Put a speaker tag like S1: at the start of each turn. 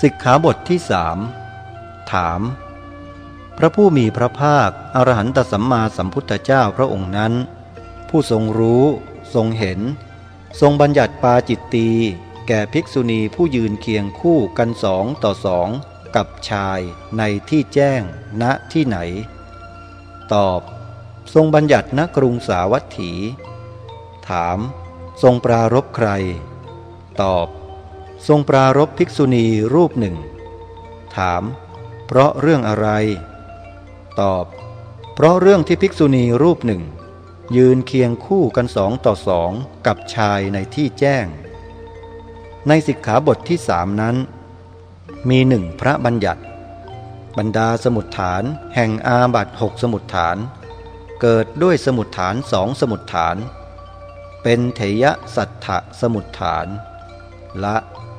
S1: สิกขาบทที่สามถาม พระผู้มีพระภาค อรหันตสัมมาสัมพุทธเจ้าพระองค์นั้น ผู้ทรงรู้ ทรงเห็น ทรงบัญญัติปาจิตตีแก่ภิกษุณีผู้ยืนเคียงคู่กันสองต่อสองกับชายในที่แจ้งณที่ไหน ตอบ ทรงบัญญัติณกรุงสาวัตถี ถาม ทรงปรารบใคร ตอบ ทรงปรารบภิกษุณีรูปหนึ่ง ถาม เพราะเรื่องอะไร ตอบ เพราะเรื่องที่ภิกษุณีรูปหนึ่ง ยืนเคียงคู่กันสองต่อสองกับชายในที่แจ้ง ในสิกขาบทที่สามนั้น มีหนึ่งพระบัญญัติ บรรดาสมุดฐานแห่งอาบัตหกสมุดฐาน เกิดด้วยสมุดฐานสองสมุดฐาน เป็นเถยสัทธะสมุดฐาน 来。